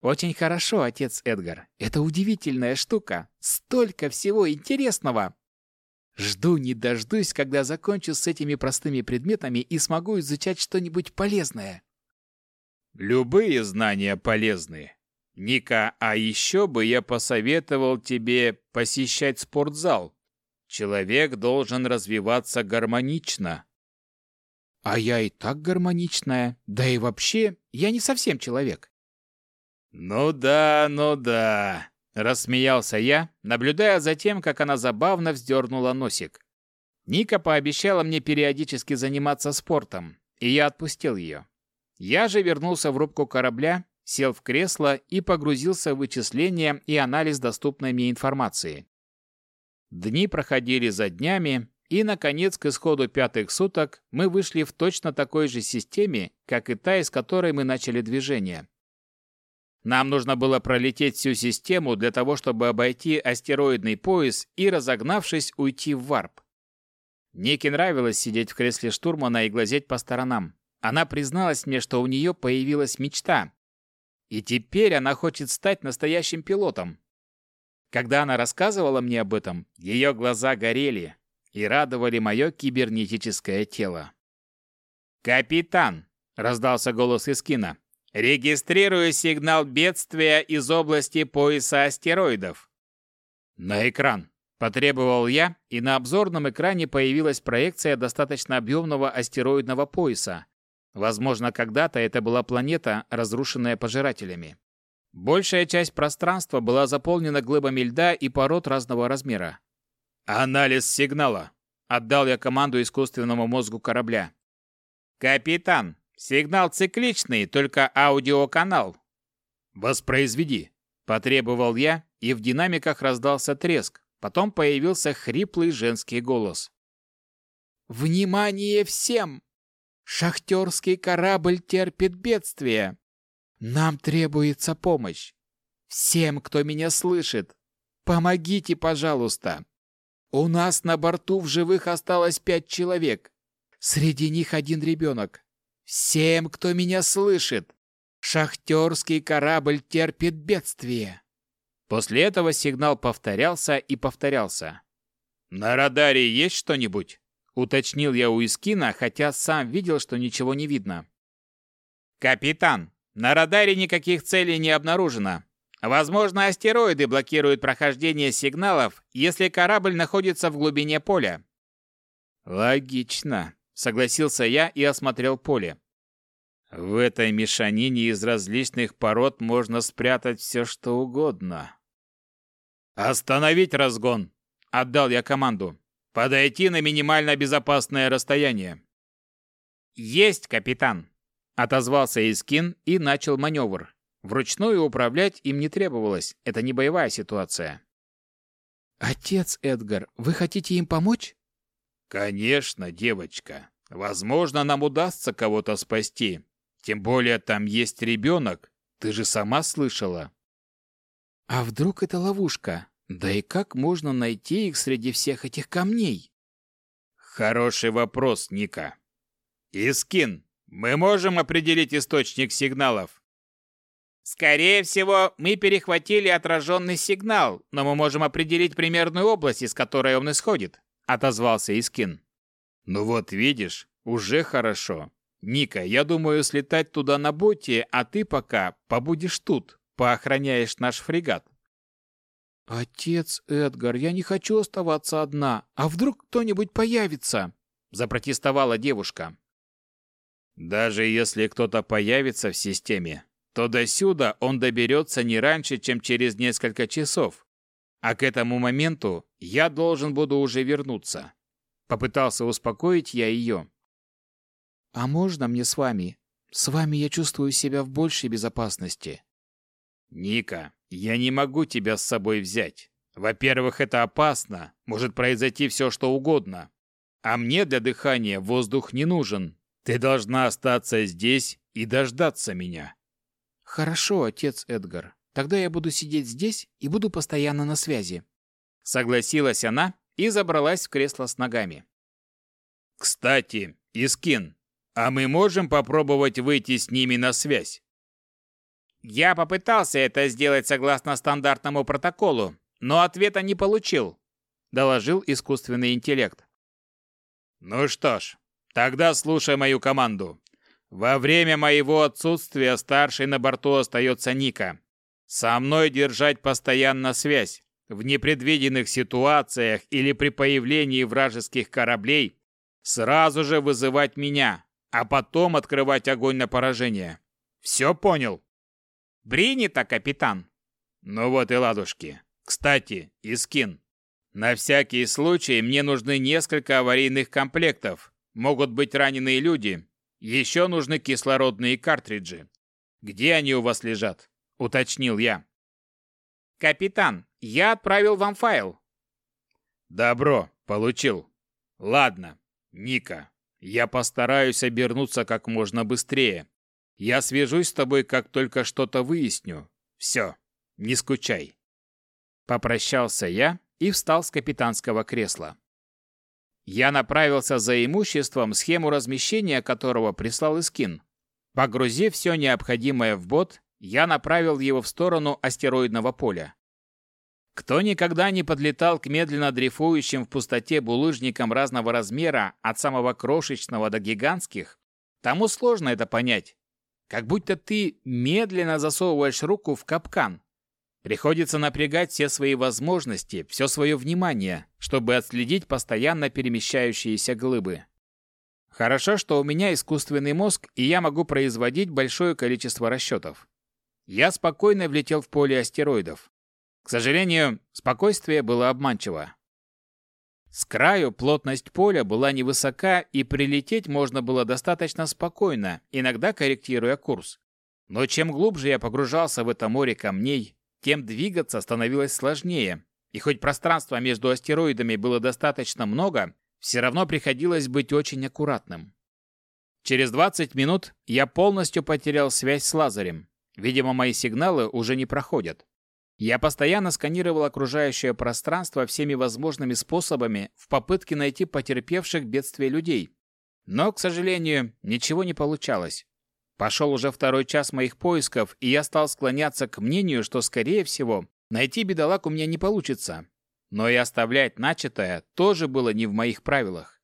Очень хорошо, отец Эдгар. Это удивительная штука. Столько всего интересного. Жду не дождусь, когда закончу с этими простыми предметами и смогу изучать что-нибудь полезное. Любые знания полезны. Ника, а еще бы я посоветовал тебе посещать спортзал. Человек должен развиваться гармонично. А я и так гармоничная. Да и вообще, я не совсем человек. Ну да, ну да, рассмеялся я, наблюдая за тем, как она забавно вздернула носик. Ника пообещала мне периодически заниматься спортом, и я отпустил ее. Я же вернулся в рубку корабля, сел в кресло и погрузился в вычисления и анализ доступной мне информации. Дни проходили за днями, и, наконец, к исходу пятых суток мы вышли в точно такой же системе, как и та, из которой мы начали движение. Нам нужно было пролететь всю систему для того, чтобы обойти астероидный пояс и, разогнавшись, уйти в варп. Нике нравилось сидеть в кресле штурмана и глазеть по сторонам. Она призналась мне, что у нее появилась мечта. И теперь она хочет стать настоящим пилотом. Когда она рассказывала мне об этом, ее глаза горели и радовали мое кибернетическое тело. «Капитан!» — раздался голос из кино. «Регистрирую сигнал бедствия из области пояса астероидов». «На экран!» — потребовал я, и на обзорном экране появилась проекция достаточно объемного астероидного пояса. Возможно, когда-то это была планета, разрушенная пожирателями. Большая часть пространства была заполнена глыбами льда и пород разного размера. «Анализ сигнала!» — отдал я команду искусственному мозгу корабля. «Капитан, сигнал цикличный, только аудиоканал». «Воспроизведи!» — потребовал я, и в динамиках раздался треск. Потом появился хриплый женский голос. «Внимание всем! Шахтерский корабль терпит бедствие. Нам требуется помощь. Всем, кто меня слышит, помогите, пожалуйста. У нас на борту в живых осталось пять человек. Среди них один ребенок. Всем, кто меня слышит, шахтерский корабль терпит бедствие. После этого сигнал повторялся и повторялся. «На радаре есть что-нибудь?» — уточнил я у Искина, хотя сам видел, что ничего не видно. «Капитан, На радаре никаких целей не обнаружено. Возможно, астероиды блокируют прохождение сигналов, если корабль находится в глубине поля. Логично, согласился я и осмотрел поле. В этой мешанине из различных пород можно спрятать все, что угодно. «Остановить разгон!» — отдал я команду. «Подойти на минимально безопасное расстояние». «Есть, капитан!» — отозвался Искин и начал маневр. Вручную управлять им не требовалось, это не боевая ситуация. «Отец Эдгар, вы хотите им помочь?» «Конечно, девочка. Возможно, нам удастся кого-то спасти. Тем более там есть ребенок. Ты же сама слышала». «А вдруг это ловушка? Да и как можно найти их среди всех этих камней?» «Хороший вопрос, Ника. Искин, мы можем определить источник сигналов?» Скорее всего, мы перехватили отраженный сигнал, но мы можем определить примерную область, из которой он исходит, отозвался Искин. Ну вот видишь, уже хорошо. Ника, я думаю слетать туда на боте, а ты пока побудешь тут, поохраняешь наш фрегат. Отец Эдгар, я не хочу оставаться одна. А вдруг кто-нибудь появится? запротестовала девушка. Даже если кто-то появится в системе, то до сюда он доберется не раньше, чем через несколько часов. А к этому моменту я должен буду уже вернуться. Попытался успокоить я ее. «А можно мне с вами? С вами я чувствую себя в большей безопасности». «Ника, я не могу тебя с собой взять. Во-первых, это опасно, может произойти все, что угодно. А мне для дыхания воздух не нужен. Ты должна остаться здесь и дождаться меня». «Хорошо, отец Эдгар. Тогда я буду сидеть здесь и буду постоянно на связи». Согласилась она и забралась в кресло с ногами. «Кстати, Искин, а мы можем попробовать выйти с ними на связь?» «Я попытался это сделать согласно стандартному протоколу, но ответа не получил», — доложил искусственный интеллект. «Ну что ж, тогда слушай мою команду. Во время моего отсутствия старший на борту остается Ника. Со мной держать постоянно связь. В непредвиденных ситуациях или при появлении вражеских кораблей сразу же вызывать меня, а потом открывать огонь на поражение. Все понял? Принято, капитан. Ну вот и ладушки. Кстати, Искин, на всякий случай мне нужны несколько аварийных комплектов. Могут быть раненые люди, еще нужны кислородные картриджи. Где они у вас лежат? Уточнил я. Капитан, я отправил вам файл. Добро, получил. Ладно, Ника, я постараюсь обернуться как можно быстрее. Я свяжусь с тобой, как только что-то выясню. Все, не скучай. Попрощался я и встал с капитанского кресла. Я направился за имуществом, схему размещения которого прислал Искин. Погрузив все необходимое в бот, я направил его в сторону астероидного поля. Кто никогда не подлетал к медленно дрейфующим в пустоте булыжникам разного размера, от самого крошечного до гигантских, тому сложно это понять. Как будто ты медленно засовываешь руку в капкан, Приходится напрягать все свои возможности, все свое внимание, чтобы отследить постоянно перемещающиеся глыбы. Хорошо, что у меня искусственный мозг, и я могу производить большое количество расчетов. Я спокойно влетел в поле астероидов. К сожалению, спокойствие было обманчиво. С краю плотность поля была невысока, и прилететь можно было достаточно спокойно, иногда корректируя курс. Но чем глубже я погружался в это море камней, тем двигаться становилось сложнее. И хоть пространства между астероидами было достаточно много, все равно приходилось быть очень аккуратным. Через 20 минут я полностью потерял связь с Лазарем. Видимо, мои сигналы уже не проходят. Я постоянно сканировал окружающее пространство всеми возможными способами в попытке найти потерпевших бедствие людей. Но, к сожалению, ничего не получалось. Пошел уже второй час моих поисков, и я стал склоняться к мнению, что, скорее всего, найти бедолаг у меня не получится. Но и оставлять начатое тоже было не в моих правилах.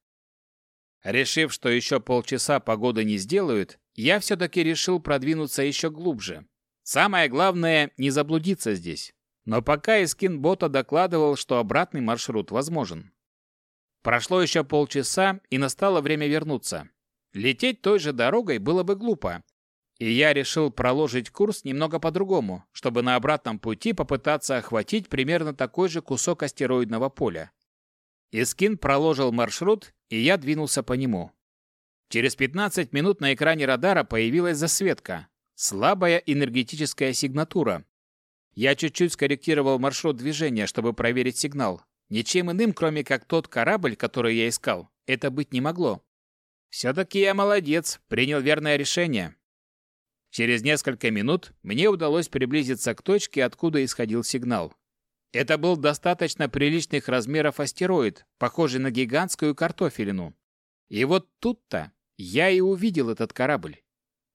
Решив, что еще полчаса погоды не сделают, я все-таки решил продвинуться еще глубже. Самое главное – не заблудиться здесь. Но пока Искин бота докладывал, что обратный маршрут возможен. Прошло еще полчаса, и настало время вернуться. Лететь той же дорогой было бы глупо. И я решил проложить курс немного по-другому, чтобы на обратном пути попытаться охватить примерно такой же кусок астероидного поля. Искин проложил маршрут, и я двинулся по нему. Через 15 минут на экране радара появилась засветка. Слабая энергетическая сигнатура. Я чуть-чуть скорректировал маршрут движения, чтобы проверить сигнал. Ничем иным, кроме как тот корабль, который я искал, это быть не могло. Все-таки я молодец, принял верное решение. Через несколько минут мне удалось приблизиться к точке, откуда исходил сигнал. Это был достаточно приличных размеров астероид, похожий на гигантскую картофелину. И вот тут-то я и увидел этот корабль.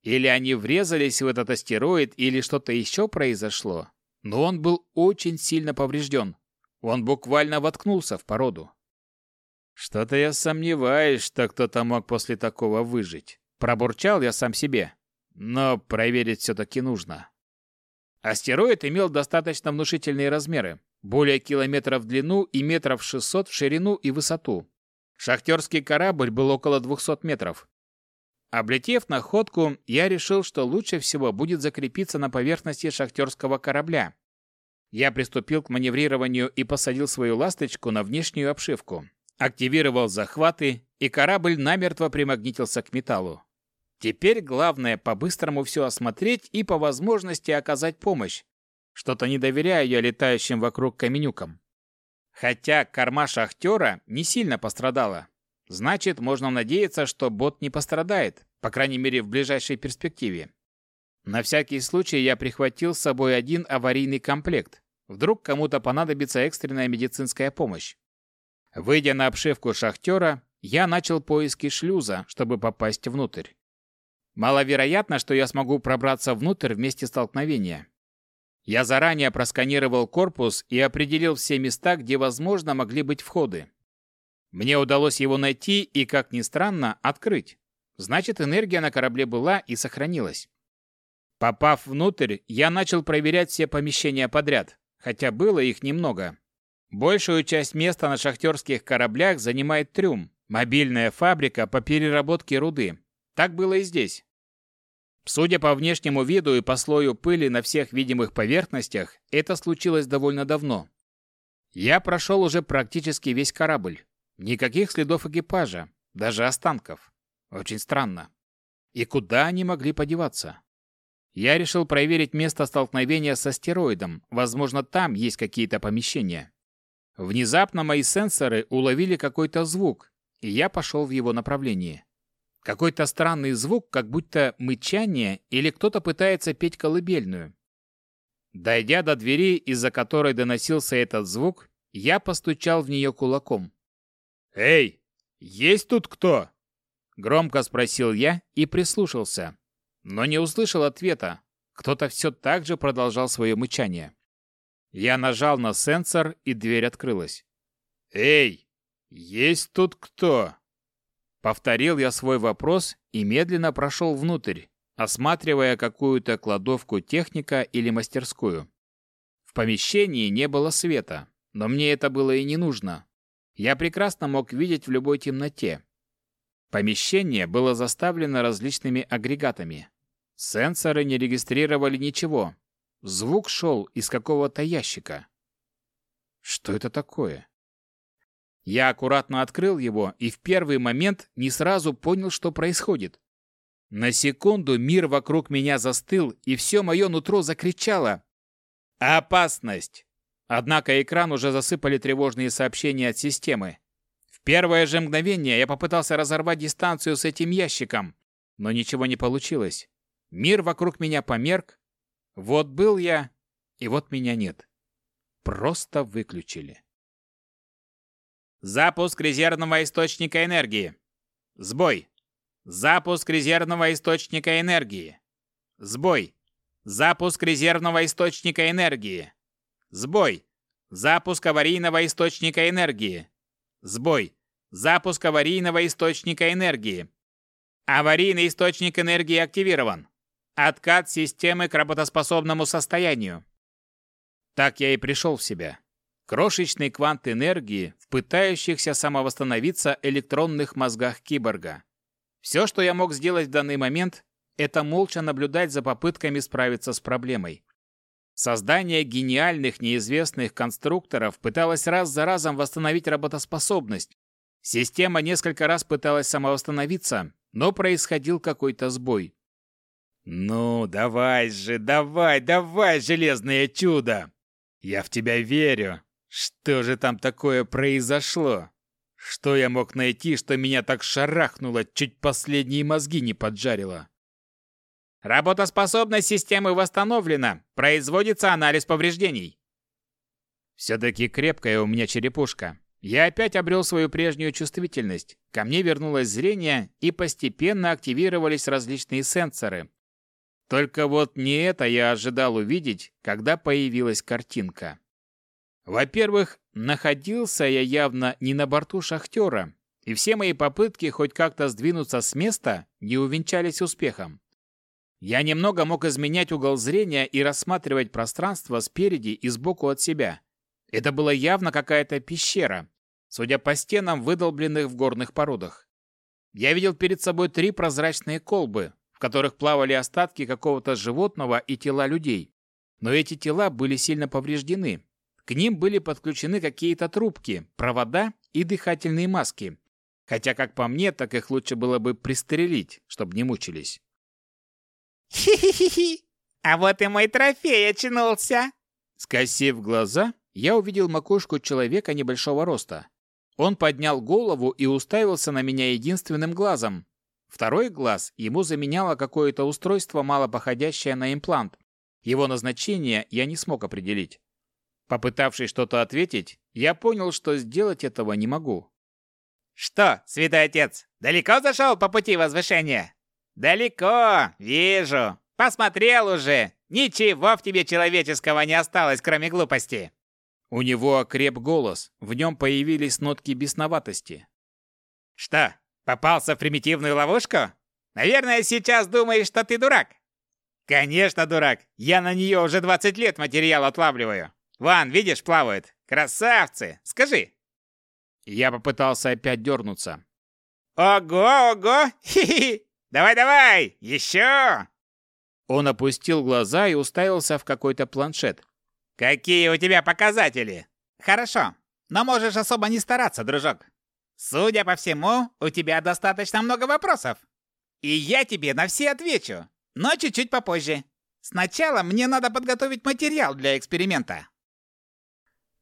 Или они врезались в этот астероид, или что-то еще произошло. Но он был очень сильно поврежден. Он буквально воткнулся в породу. Что-то я сомневаюсь, что кто-то мог после такого выжить. Пробурчал я сам себе. Но проверить все-таки нужно. Астероид имел достаточно внушительные размеры. Более километра в длину и метров 600 в ширину и высоту. Шахтерский корабль был около 200 метров. Облетев находку, я решил, что лучше всего будет закрепиться на поверхности шахтерского корабля. Я приступил к маневрированию и посадил свою ласточку на внешнюю обшивку. Активировал захваты, и корабль намертво примагнитился к металлу. Теперь главное по-быстрому все осмотреть и по возможности оказать помощь. Что-то не доверяю я летающим вокруг каменюкам. Хотя корма шахтера не сильно пострадала. Значит, можно надеяться, что бот не пострадает, по крайней мере, в ближайшей перспективе. На всякий случай я прихватил с собой один аварийный комплект. Вдруг кому-то понадобится экстренная медицинская помощь. Выйдя на обшивку шахтера, я начал поиски шлюза, чтобы попасть внутрь. Маловероятно, что я смогу пробраться внутрь в месте столкновения. Я заранее просканировал корпус и определил все места, где, возможно, могли быть входы. Мне удалось его найти и, как ни странно, открыть. Значит, энергия на корабле была и сохранилась. Попав внутрь, я начал проверять все помещения подряд, хотя было их немного. Большую часть места на шахтерских кораблях занимает трюм, мобильная фабрика по переработке руды. Так было и здесь. Судя по внешнему виду и по слою пыли на всех видимых поверхностях, это случилось довольно давно. Я прошел уже практически весь корабль. Никаких следов экипажа, даже останков. Очень странно. И куда они могли подеваться? Я решил проверить место столкновения с астероидом. Возможно, там есть какие-то помещения. Внезапно мои сенсоры уловили какой-то звук, и я пошел в его направлении. Какой-то странный звук, как будто мычание или кто-то пытается петь колыбельную. Дойдя до двери, из-за которой доносился этот звук, я постучал в нее кулаком. «Эй, есть тут кто?» Громко спросил я и прислушался, но не услышал ответа. Кто-то все так же продолжал свое мычание. Я нажал на сенсор, и дверь открылась. «Эй, есть тут кто?» Повторил я свой вопрос и медленно прошел внутрь, осматривая какую-то кладовку техника или мастерскую. В помещении не было света, но мне это было и не нужно. Я прекрасно мог видеть в любой темноте. Помещение было заставлено различными агрегатами. Сенсоры не регистрировали ничего. Звук шел из какого-то ящика. Что это такое? Я аккуратно открыл его и в первый момент не сразу понял, что происходит. На секунду мир вокруг меня застыл, и все мое нутро закричало. «Опасность!» Однако экран уже засыпали тревожные сообщения от системы. В первое же мгновение я попытался разорвать дистанцию с этим ящиком, но ничего не получилось. Мир вокруг меня померк. Вот был я, и вот меня нет. Просто выключили. Запуск резервного источника энергии. Сбой. Запуск резервного источника энергии. Сбой. Запуск резервного источника энергии. Сбой. Запуск аварийного источника энергии. Сбой. Запуск аварийного источника энергии. Аварийный источник энергии активирован. Откат системы к работоспособному состоянию. Так я и пришел в себя. Крошечный квант энергии в пытающихся самовосстановиться электронных мозгах киборга. Все, что я мог сделать в данный момент, это молча наблюдать за попытками справиться с проблемой. Создание гениальных неизвестных конструкторов пыталось раз за разом восстановить работоспособность. Система несколько раз пыталась самовосстановиться, но происходил какой-то сбой. «Ну, давай же, давай, давай, железное чудо! Я в тебя верю! Что же там такое произошло? Что я мог найти, что меня так шарахнуло, чуть последние мозги не поджарило?» Работоспособность системы восстановлена. Производится анализ повреждений. Все-таки крепкая у меня черепушка. Я опять обрел свою прежнюю чувствительность. Ко мне вернулось зрение, и постепенно активировались различные сенсоры. Только вот не это я ожидал увидеть, когда появилась картинка. Во-первых, находился я явно не на борту шахтера, и все мои попытки хоть как-то сдвинуться с места не увенчались успехом. Я немного мог изменять угол зрения и рассматривать пространство спереди и сбоку от себя. Это была явно какая-то пещера, судя по стенам, выдолбленных в горных породах. Я видел перед собой три прозрачные колбы, в которых плавали остатки какого-то животного и тела людей. Но эти тела были сильно повреждены. К ним были подключены какие-то трубки, провода и дыхательные маски. Хотя, как по мне, так их лучше было бы пристрелить, чтобы не мучились. «Хи-хи-хи! А вот и мой трофей очнулся!» Скосив глаза, я увидел макушку человека небольшого роста. Он поднял голову и уставился на меня единственным глазом. Второй глаз ему заменяло какое-то устройство, мало походящее на имплант. Его назначение я не смог определить. Попытавшись что-то ответить, я понял, что сделать этого не могу. «Что, святой отец, далеко зашел по пути возвышения?» «Далеко, вижу. Посмотрел уже. Ничего в тебе человеческого не осталось, кроме глупости». У него окреп голос, в нем появились нотки бесноватости. «Что, попался в примитивную ловушку? Наверное, сейчас думаешь, что ты дурак». «Конечно, дурак. Я на нее уже 20 лет материал отлавливаю. Ван, видишь, плавают. Красавцы. Скажи». Я попытался опять дернуться. «Ого, ого! Хи-хи! Давай-давай! Еще!» Он опустил глаза и уставился в какой-то планшет. «Какие у тебя показатели?» «Хорошо, но можешь особо не стараться, дружок. Судя по всему, у тебя достаточно много вопросов. И я тебе на все отвечу, но чуть-чуть попозже. Сначала мне надо подготовить материал для эксперимента».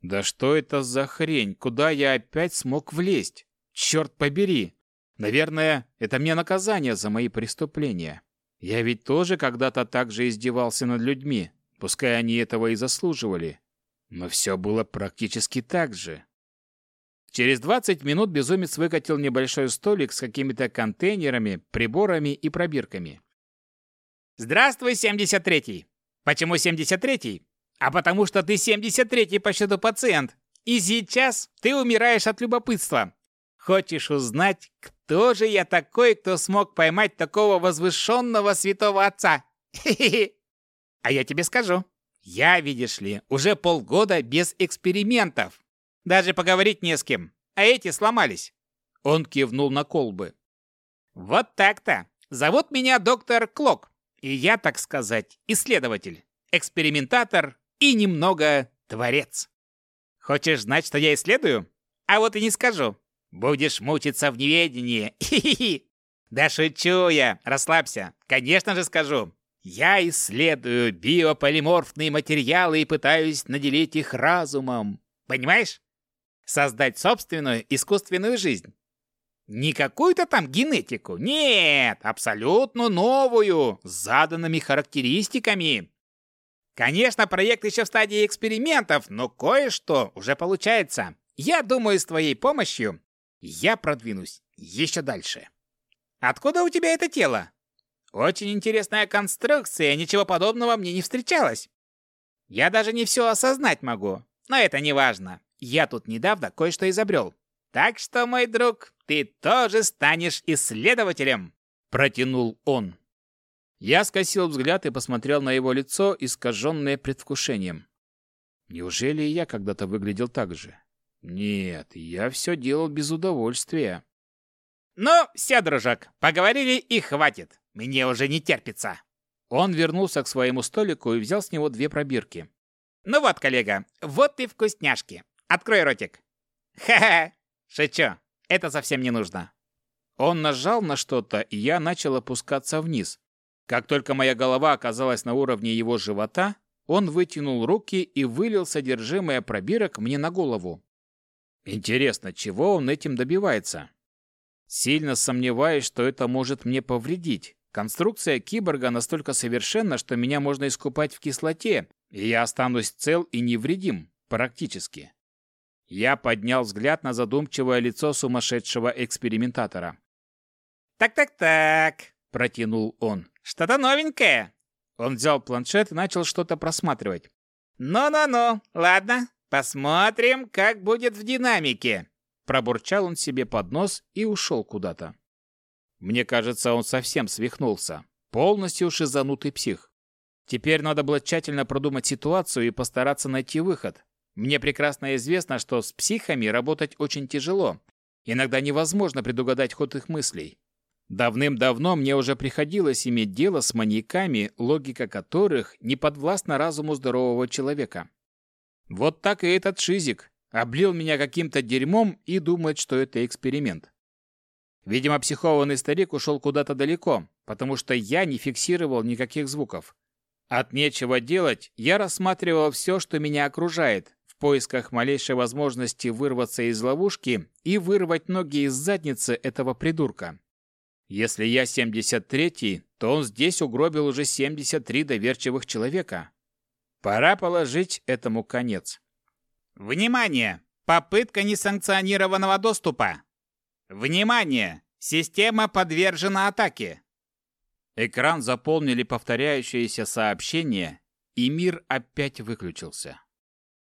«Да что это за хрень? Куда я опять смог влезть? Черт побери! Наверное, это мне наказание за мои преступления. Я ведь тоже когда-то так же издевался над людьми, пускай они этого и заслуживали. Но все было практически так же. Через 20 минут безумец выкатил небольшой столик с какими-то контейнерами, приборами и пробирками. «Здравствуй, 73-й! Почему 73-й? А потому что ты 73-й по счету пациент, и сейчас ты умираешь от любопытства. Хочешь узнать, кто же я такой, кто смог поймать такого возвышенного святого отца? А я тебе скажу. Я, видишь ли, уже полгода без экспериментов. Даже поговорить не с кем. А эти сломались. Он кивнул на колбы. Вот так-то. Зовут меня доктор Клок. И я, так сказать, исследователь, экспериментатор и немного творец. Хочешь знать, что я исследую? А вот и не скажу. Будешь мучиться в неведении. Хи-хи-хи. Да шучу я, расслабься. Конечно же скажу. Я исследую биополиморфные материалы и пытаюсь наделить их разумом. Понимаешь? Создать собственную искусственную жизнь. Не какую-то там генетику. Нет, абсолютно новую, с заданными характеристиками. Конечно, проект еще в стадии экспериментов, но кое-что уже получается. Я думаю, с твоей помощью я продвинусь еще дальше. Откуда у тебя это тело? Очень интересная конструкция, ничего подобного мне не встречалось. Я даже не все осознать могу, но это не важно. Я тут недавно кое-что изобрел. Так что, мой друг, ты тоже станешь исследователем, протянул он. Я скосил взгляд и посмотрел на его лицо, искаженное предвкушением. Неужели я когда-то выглядел так же? Нет, я все делал без удовольствия. «Ну, все, дружок, поговорили и хватит. Мне уже не терпится». Он вернулся к своему столику и взял с него две пробирки. «Ну вот, коллега, вот и вкусняшки. Открой ротик». «Ха-ха! Шучу, это совсем не нужно». Он нажал на что-то, и я начал опускаться вниз. Как только моя голова оказалась на уровне его живота, он вытянул руки и вылил содержимое пробирок мне на голову. Интересно, чего он этим добивается? Сильно сомневаюсь, что это может мне повредить. Конструкция киборга настолько совершенна, что меня можно искупать в кислоте, и я останусь цел и невредим, практически. Я поднял взгляд на задумчивое лицо сумасшедшего экспериментатора. «Так-так-так», — протянул он. «Что-то новенькое!» Он взял планшет и начал что-то просматривать. «Ну-ну-ну, ладно, посмотрим, как будет в динамике!» Пробурчал он себе под нос и ушел куда-то. Мне кажется, он совсем свихнулся. Полностью шизанутый псих. Теперь надо было тщательно продумать ситуацию и постараться найти выход. Мне прекрасно известно, что с психами работать очень тяжело. Иногда невозможно предугадать ход их мыслей. Давным-давно мне уже приходилось иметь дело с маньяками, логика которых не подвластна разуму здорового человека. Вот так и этот шизик облил меня каким-то дерьмом и думает, что это эксперимент. Видимо, психованный старик ушел куда-то далеко, потому что я не фиксировал никаких звуков. От нечего делать я рассматривал все, что меня окружает, поисках малейшей возможности вырваться из ловушки и вырвать ноги из задницы этого придурка. Если я 73-й, то он здесь угробил уже 73 доверчивых человека. Пора положить этому конец. Внимание! Попытка несанкционированного доступа. Внимание! Система подвержена атаке. Экран заполнили повторяющиеся сообщения, и мир опять выключился.